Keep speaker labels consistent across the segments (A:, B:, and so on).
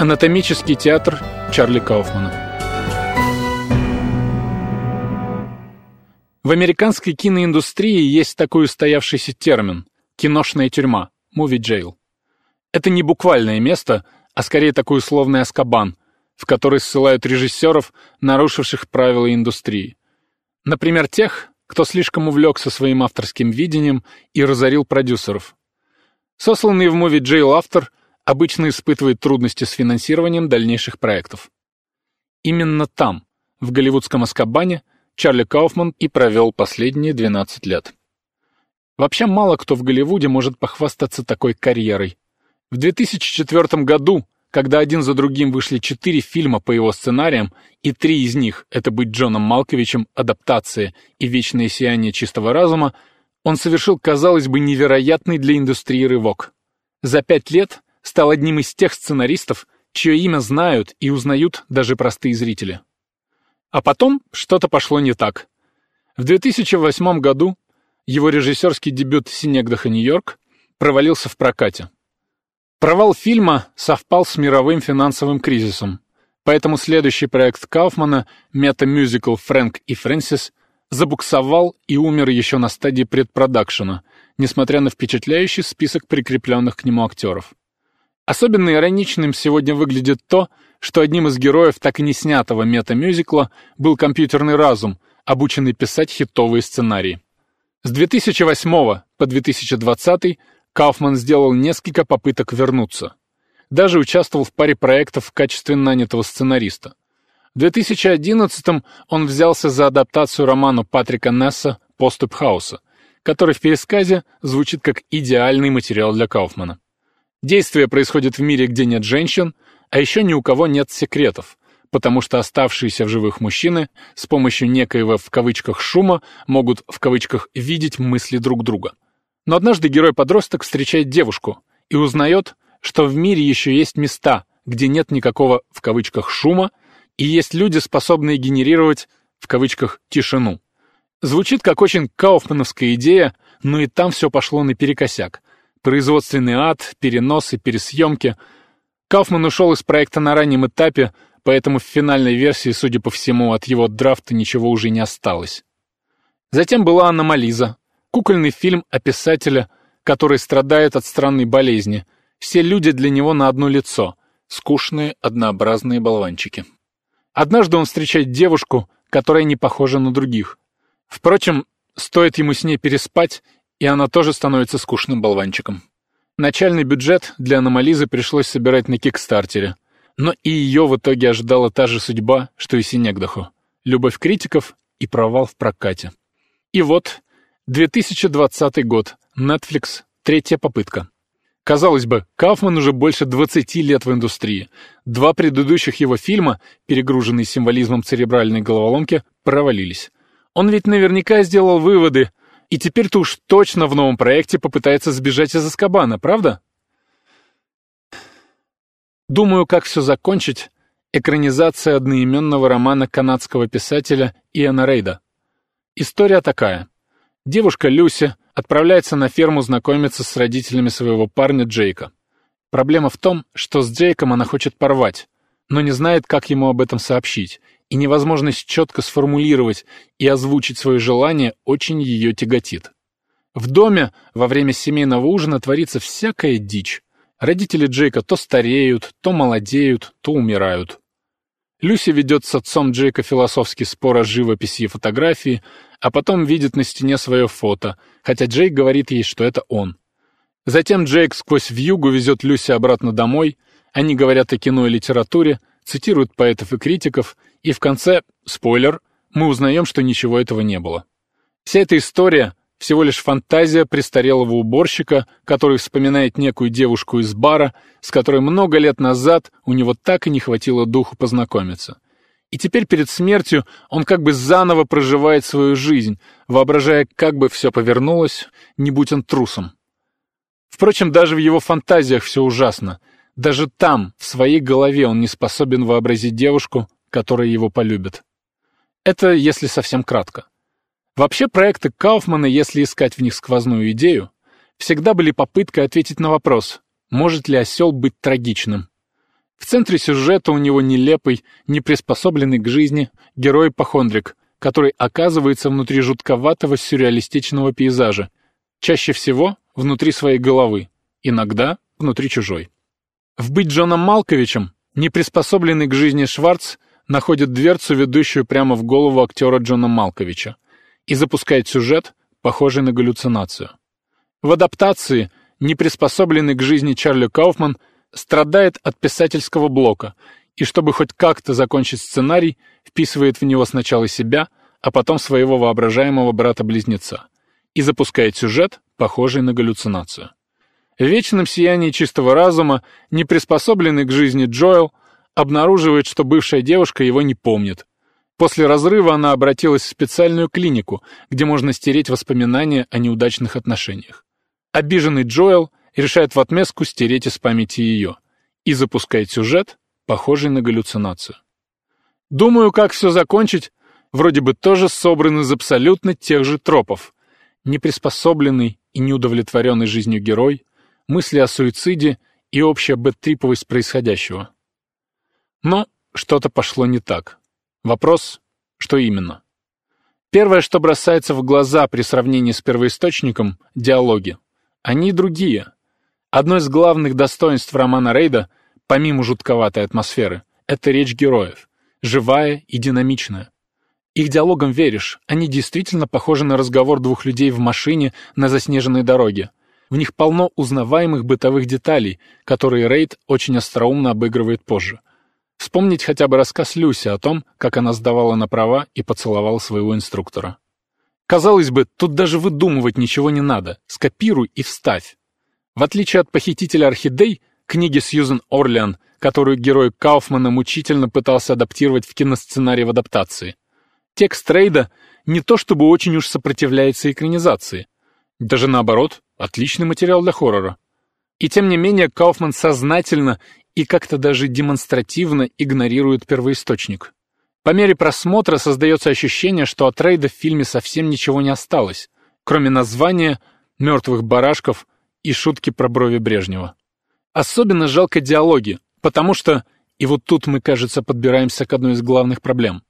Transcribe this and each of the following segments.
A: Анатомический театр Чарли Кауфмана. В американской киноиндустрии есть такой устоявшийся термин – киношная тюрьма, movie jail. Это не буквальное место, а скорее такой условный аскабан, в который ссылают режиссеров, нарушивших правила индустрии. Например, тех, кто слишком увлекся своим авторским видением и разорил продюсеров. Сосланный в movie jail автор обычно испытывает трудности с финансированием дальнейших проектов. Именно там, в голливудском Аскабане, Чарли Кауфман и провел последние 12 лет. Вообще мало кто в Голливуде может похвастаться такой карьерой. В 2004 году, когда один за другим вышли четыре фильма по его сценариям, и три из них — это «Быть Джоном Малковичем», «Адаптация» и «Вечное сияние чистого разума», он совершил, казалось бы, невероятный для индустрии рывок. За пять лет стал одним из тех сценаристов, чье имя знают и узнают даже простые зрители. А потом что-то пошло не так. В 2008 году его режиссерский дебют «Синегдаха Нью-Йорк» провалился в прокате. Провал фильма совпал с мировым финансовым кризисом, поэтому следующий проект Кауфмана, мета-мюзикл «Фрэнк и Фрэнсис», забуксовал и умер еще на стадии предпродакшена, несмотря на впечатляющий список прикрепленных к нему актеров. Особенно ироничным сегодня выглядит то, что одним из героев так и не снятого мета-мюзикла был компьютерный разум, обученный писать хитовые сценарии. С 2008 по 2020 Кауфман сделал несколько попыток вернуться. Даже участвовал в паре проектов в качестве нанятого сценариста. В 2011 он взялся за адаптацию романа Патрика Несса «Поступ Хауса», который в пересказе звучит как идеальный материал для Кауфмана. Действие происходит в мире, где нет женщин, а еще ни у кого нет секретов, потому что оставшиеся в живых мужчины с помощью некоего в кавычках шума могут в кавычках видеть мысли друг друга. Но однажды герой-подросток встречает девушку и узнает, что в мире еще есть места, где нет никакого в кавычках шума, и есть люди, способные генерировать в кавычках тишину. Звучит как очень кауфмановская идея, но и там все пошло наперекосяк производственный ад, переносы, пересъемки. Кауфман ушел из проекта на раннем этапе, поэтому в финальной версии, судя по всему, от его драфта ничего уже не осталось. Затем была «Аномализа», кукольный фильм о писателе, который страдает от странной болезни. Все люди для него на одно лицо, скучные, однообразные болванчики. Однажды он встречает девушку, которая не похожа на других. Впрочем, стоит ему с ней переспать, и она тоже становится скучным болванчиком. Начальный бюджет для аномализы пришлось собирать на Кикстартере, но и ее в итоге ожидала та же судьба, что и Синегдаху. Любовь критиков и провал в прокате. И вот, 2020 год, Netflix, третья попытка. Казалось бы, Кауфман уже больше 20 лет в индустрии. Два предыдущих его фильма, перегруженные символизмом церебральной головоломки, провалились. Он ведь наверняка сделал выводы, и теперь-то уж точно в новом проекте попытается сбежать из Аскабана, правда? Думаю, как все закончить, экранизация одноименного романа канадского писателя Иэна Рейда. История такая. Девушка Люси отправляется на ферму знакомиться с родителями своего парня Джейка. Проблема в том, что с Джейком она хочет порвать, но не знает, как ему об этом сообщить, и невозможность четко сформулировать и озвучить свое желание очень ее тяготит. В доме во время семейного ужина творится всякая дичь. Родители Джейка то стареют, то молодеют, то умирают. Люси ведет с отцом Джейка философский спор о живописи и фотографии, а потом видит на стене свое фото, хотя Джейк говорит ей, что это он. Затем Джейк сквозь вьюгу везет Люси обратно домой, они говорят о кино и литературе, цитируют поэтов и критиков, и в конце, спойлер, мы узнаем, что ничего этого не было. Вся эта история — всего лишь фантазия престарелого уборщика, который вспоминает некую девушку из бара, с которой много лет назад у него так и не хватило духу познакомиться. И теперь перед смертью он как бы заново проживает свою жизнь, воображая, как бы все повернулось, не будь он трусом. Впрочем, даже в его фантазиях все ужасно. Даже там, в своей голове, он не способен вообразить девушку, которая его полюбит. Это если совсем кратко. Вообще проекты Кауфмана, если искать в них сквозную идею, всегда были попыткой ответить на вопрос, может ли осел быть трагичным. В центре сюжета у него нелепый, неприспособленный к жизни герой-похондрик, который оказывается внутри жутковатого сюрреалистичного пейзажа, чаще всего внутри своей головы, иногда внутри чужой. В «Быть Джоном Малковичем» неприспособленный к жизни Шварц находит дверцу, ведущую прямо в голову актера Джона Малковича, и запускает сюжет, похожий на галлюцинацию. В адаптации неприспособленный к жизни Чарли Кауфман страдает от писательского блока, и чтобы хоть как-то закончить сценарий, вписывает в него сначала себя, а потом своего воображаемого брата-близнеца, и запускает сюжет, похожий на галлюцинацию. В вечном сиянии чистого разума, неприспособленный к жизни Джоэл, обнаруживает, что бывшая девушка его не помнит. После разрыва она обратилась в специальную клинику, где можно стереть воспоминания о неудачных отношениях. Обиженный Джоэл решает в отместку стереть из памяти ее и запускает сюжет, похожий на галлюцинацию. Думаю, как все закончить, вроде бы тоже собран из абсолютно тех же тропов. Неприспособленный и неудовлетворенный жизнью герой, мысли о суициде и общая бэттриповость происходящего. Но что-то пошло не так. Вопрос, что именно? Первое, что бросается в глаза при сравнении с первоисточником — диалоги. Они другие. Одно из главных достоинств романа Рейда, помимо жутковатой атмосферы, это речь героев. Живая и динамичная. Их диалогам веришь, они действительно похожи на разговор двух людей в машине на заснеженной дороге. В них полно узнаваемых бытовых деталей, которые Рейд очень остроумно обыгрывает позже. Вспомнить хотя бы рассказ Люси о том, как она сдавала на права и поцеловала своего инструктора. Казалось бы, тут даже выдумывать ничего не надо. Скопируй и вставь. В отличие от «Похитителя орхидей», книги Сьюзен Орлеан, которую герой Кауфмана мучительно пытался адаптировать в киносценарий в адаптации. Текст Рейда не то чтобы очень уж сопротивляется экранизации. Даже наоборот, Отличный материал для хоррора. И тем не менее Кауфман сознательно и как-то даже демонстративно игнорирует первоисточник. По мере просмотра создается ощущение, что от Рейда в фильме совсем ничего не осталось, кроме названия, мертвых барашков и шутки про брови Брежнева. Особенно жалко диалоги, потому что, и вот тут мы, кажется, подбираемся к одной из главных проблем.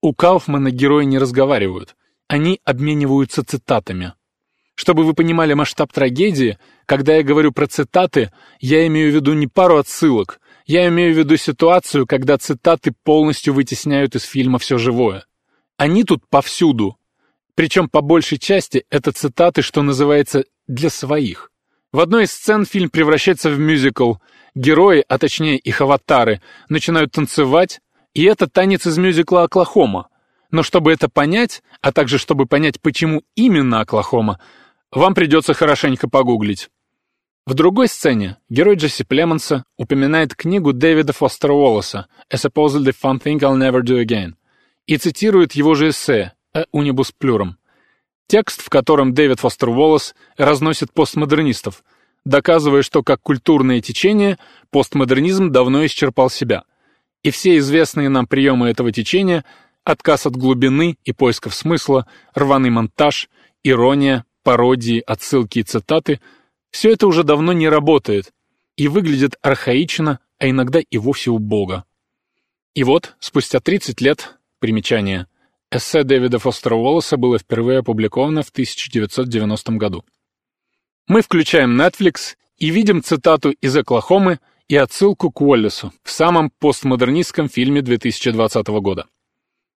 A: У Кауфмана герои не разговаривают, они обмениваются цитатами. Чтобы вы понимали масштаб трагедии, когда я говорю про цитаты, я имею в виду не пару отсылок, я имею в виду ситуацию, когда цитаты полностью вытесняют из фильма все живое. Они тут повсюду. Причем по большей части это цитаты, что называется, для своих. В одной из сцен фильм превращается в мюзикл. Герои, а точнее их аватары, начинают танцевать, и это танец из мюзикла «Оклахома». Но чтобы это понять, а также чтобы понять, почему именно Оклахома, вам придется хорошенько погуглить. В другой сцене герой Джесси Племонса упоминает книгу Дэвида Фостера Уоллеса «A supposedly fun thing I'll never do again» и цитирует его же эссе «A unibus plurum», текст, в котором Дэвид Фостер Уоллес разносит постмодернистов, доказывая, что как культурное течение постмодернизм давно исчерпал себя. И все известные нам приемы этого течения — отказ от глубины и поисков смысла, рваный монтаж, ирония, пародии, отсылки и цитаты — все это уже давно не работает и выглядит архаично, а иногда и вовсе убого. И вот, спустя 30 лет, примечание, эссе Дэвида Фостера Уоллеса было впервые опубликовано в 1990 году. Мы включаем Netflix и видим цитату из «Оклахомы» и отсылку к Уоллесу в самом постмодернистском фильме 2020 года.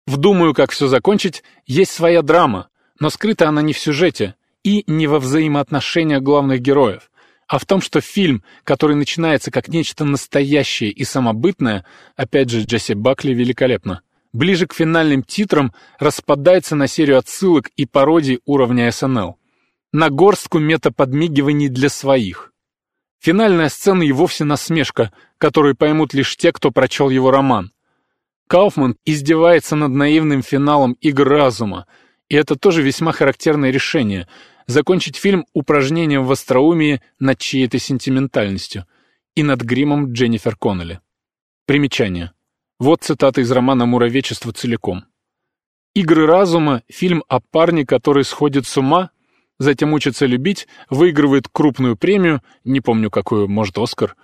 A: В «Думаю, как все закончить» есть своя драма, но скрыта она не в сюжете, и не во взаимоотношениях главных героев, а в том, что фильм, который начинается как нечто настоящее и самобытное, опять же, Джесси Бакли великолепно, ближе к финальным титрам распадается на серию отсылок и пародий уровня СНЛ, на горстку метаподмигиваний для своих. Финальная сцена и вовсе насмешка, которую поймут лишь те, кто прочел его роман. Кауфман издевается над наивным финалом «Игр разума», и это тоже весьма характерное решение — закончить фильм упражнением в остроумии над чьей-то сентиментальностью и над гримом Дженнифер Коннелли. Примечание. Вот цитата из романа «Муравечество целиком». «Игры разума» — фильм о парне, который сходит с ума, затем учится любить, выигрывает крупную премию, не помню какую, может, Оскар,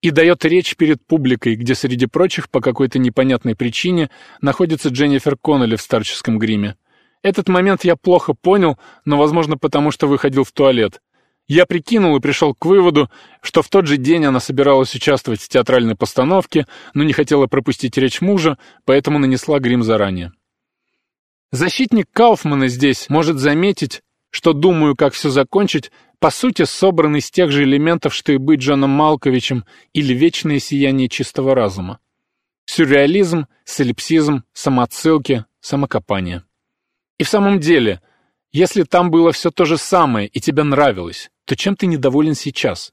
A: и дает речь перед публикой, где среди прочих по какой-то непонятной причине находится Дженнифер Коннелли в старческом гриме. Этот момент я плохо понял, но, возможно, потому что выходил в туалет. Я прикинул и пришел к выводу, что в тот же день она собиралась участвовать в театральной постановке, но не хотела пропустить речь мужа, поэтому нанесла грим заранее. Защитник Кауфмана здесь может заметить, что думаю, как все закончить, по сути собран из тех же элементов, что и быть Джоном Малковичем или вечное сияние чистого разума. Сюрреализм, солипсизм, самоотсылки, самокопание. И в самом деле, если там было все то же самое и тебе нравилось, то чем ты недоволен сейчас?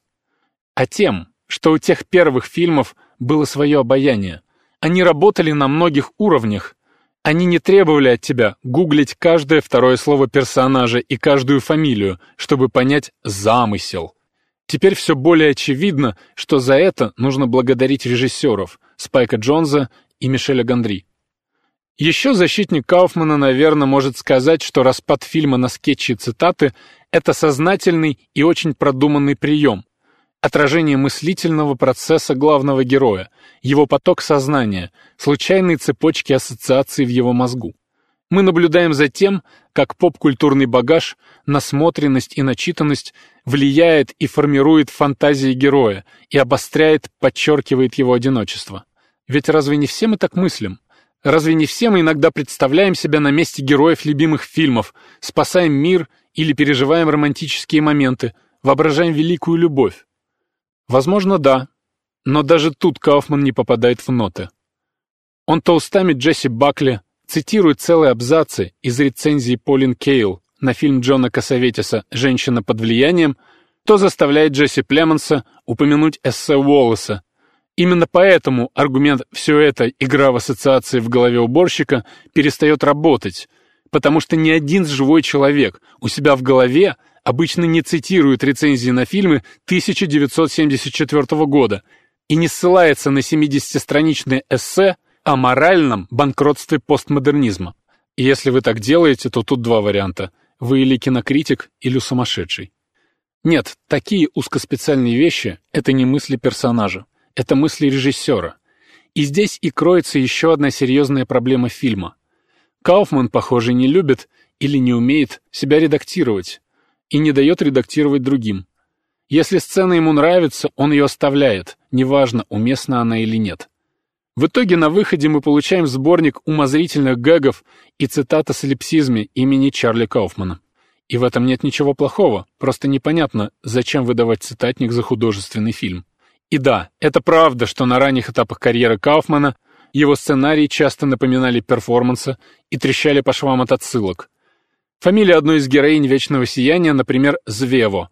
A: А тем, что у тех первых фильмов было свое обаяние. Они работали на многих уровнях, они не требовали от тебя гуглить каждое второе слово персонажа и каждую фамилию, чтобы понять замысел. Теперь все более очевидно, что за это нужно благодарить режиссеров Спайка Джонса и Мишеля Гандри. Еще защитник Кауфмана, наверное, может сказать, что распад фильма на скетчи и цитаты — это сознательный и очень продуманный прием, отражение мыслительного процесса главного героя, его поток сознания, случайные цепочки ассоциаций в его мозгу. Мы наблюдаем за тем, как поп-культурный багаж, насмотренность и начитанность влияет и формирует фантазии героя и обостряет, подчеркивает его одиночество. Ведь разве не все мы так мыслим? Разве не все мы иногда представляем себя на месте героев любимых фильмов, спасаем мир или переживаем романтические моменты, воображаем великую любовь? Возможно, да. Но даже тут Кауфман не попадает в ноты. Он то устами Джесси Бакли цитирует целые абзацы из рецензии Полин Кейл на фильм Джона Кассаветиса «Женщина под влиянием», то заставляет Джесси Племонса упомянуть эссе Уоллеса. Именно поэтому аргумент «все это игра в ассоциации в голове уборщика» перестает работать, потому что ни один живой человек у себя в голове обычно не цитирует рецензии на фильмы 1974 года и не ссылается на 70-страничное эссе о моральном банкротстве постмодернизма. И если вы так делаете, то тут два варианта. Вы или кинокритик, или сумасшедший. Нет, такие узкоспециальные вещи — это не мысли персонажа, это мысли режиссера. И здесь и кроется еще одна серьезная проблема фильма. Кауфман, похоже, не любит или не умеет себя редактировать, и не дает редактировать другим. Если сцена ему нравится, он ее оставляет, неважно, уместна она или нет. В итоге на выходе мы получаем сборник умозрительных гэгов и цитата с эллипсизме имени Чарли Кауфмана. И в этом нет ничего плохого, просто непонятно, зачем выдавать цитатник за художественный фильм. И да, это правда, что на ранних этапах карьеры Кауфмана его сценарии часто напоминали перформансы и трещали по швам от отсылок. Фамилия одной из героинь «Вечного сияния», например, Звево.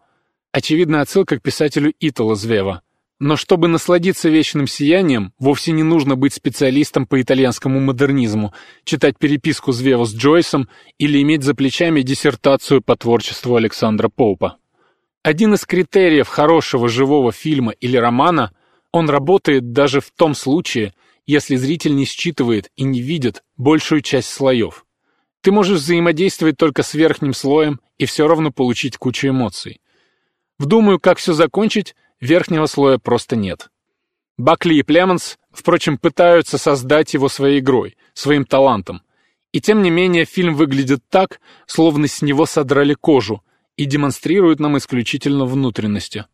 A: Очевидная отсылка к писателю Итало Звево. Но чтобы насладиться «Вечным сиянием», вовсе не нужно быть специалистом по итальянскому модернизму, читать переписку Звево с Джойсом или иметь за плечами диссертацию по творчеству Александра Поупа. Один из критериев хорошего живого фильма или романа – он работает даже в том случае, если зритель не считывает и не видит большую часть слоев. Ты можешь взаимодействовать только с верхним слоем и все равно получить кучу эмоций. Вдумаю, как все закончить, верхнего слоя просто нет. Бакли и Племонс, впрочем, пытаются создать его своей игрой, своим талантом. И тем не менее фильм выглядит так, словно с него содрали кожу и демонстрирует нам исключительно внутренности.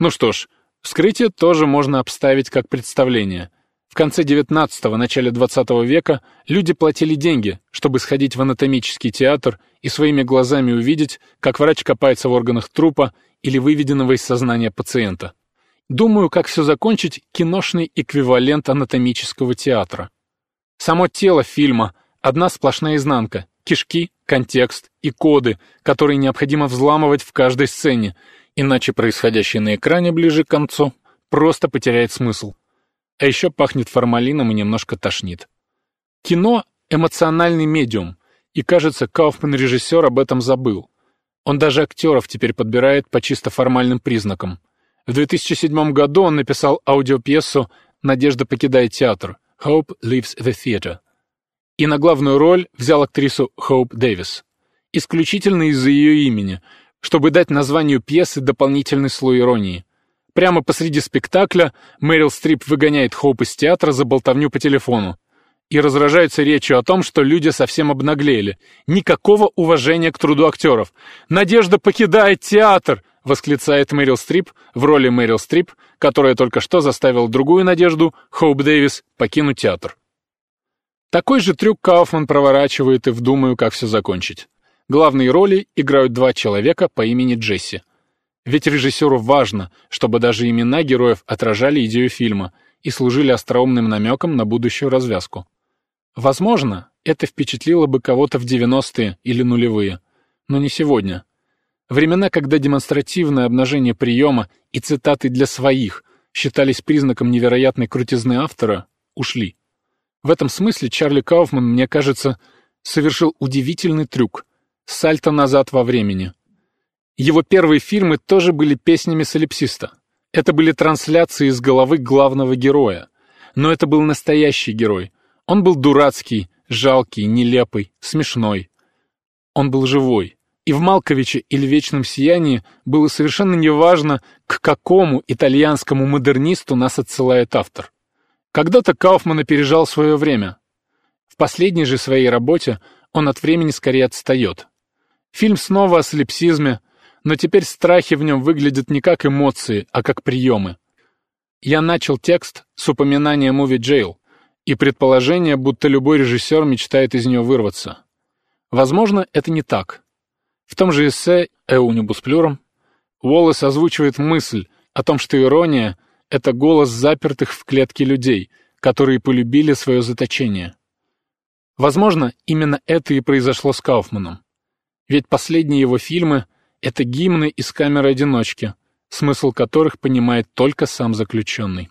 A: Ну что ж, вскрытие тоже можно обставить как представление – в конце XIX – начале XX века люди платили деньги, чтобы сходить в анатомический театр и своими глазами увидеть, как врач копается в органах трупа или выведенного из сознания пациента. Думаю, как все закончить – киношный эквивалент анатомического театра. Само тело фильма – одна сплошная изнанка, кишки, контекст и коды, которые необходимо взламывать в каждой сцене, иначе происходящее на экране ближе к концу просто потеряет смысл. А еще пахнет формалином и немножко тошнит. Кино — эмоциональный медиум, и, кажется, Кауфман-режиссер об этом забыл. Он даже актеров теперь подбирает по чисто формальным признакам. В 2007 году он написал аудиопьесу «Надежда покидает театр» «Hope leaves the theater». И на главную роль взял актрису Хоуп Дэвис. Исключительно из-за ее имени, чтобы дать названию пьесы дополнительный слой иронии. Прямо посреди спектакля Мэрил Стрип выгоняет Хоуп из театра за болтовню по телефону и разражается речью о том, что люди совсем обнаглели. Никакого уважения к труду актеров. «Надежда покидает театр!» — восклицает Мэрил Стрип в роли Мэрил Стрип, которая только что заставила другую Надежду, Хоуп Дэвис, покинуть театр. Такой же трюк Кауфман проворачивает и в «Думаю, как все закончить». Главные роли играют два человека по имени Джесси. Ведь режиссеру важно, чтобы даже имена героев отражали идею фильма и служили остроумным намеком на будущую развязку. Возможно, это впечатлило бы кого-то в 90-е или нулевые, но не сегодня. Времена, когда демонстративное обнажение приема и цитаты для своих считались признаком невероятной крутизны автора, ушли. В этом смысле Чарли Кауфман, мне кажется, совершил удивительный трюк — сальто назад во времени. Его первые фильмы тоже были песнями солипсиста. Это были трансляции из головы главного героя. Но это был настоящий герой — он был дурацкий, жалкий, нелепый, смешной. Он был живой. И в «Малковиче» или «Вечном сиянии» было совершенно неважно, к какому итальянскому модернисту нас отсылает автор. Когда-то Кауфман опережал свое время. В последней же своей работе он от времени скорее отстает. Фильм снова о слепсизме, но теперь страхи в нем выглядят не как эмоции, а как приемы. Я начал текст с упоминания «Movie Jail», и предположение, будто любой режиссер мечтает из нее вырваться. Возможно, это не так. В том же эссе «Эунибус плюром» Уоллес озвучивает мысль о том, что ирония — это голос запертых в клетке людей, которые полюбили свое заточение. Возможно, именно это и произошло с Кауфманом. Ведь последние его фильмы — это гимны из камеры одиночки, смысл которых понимает только сам заключенный.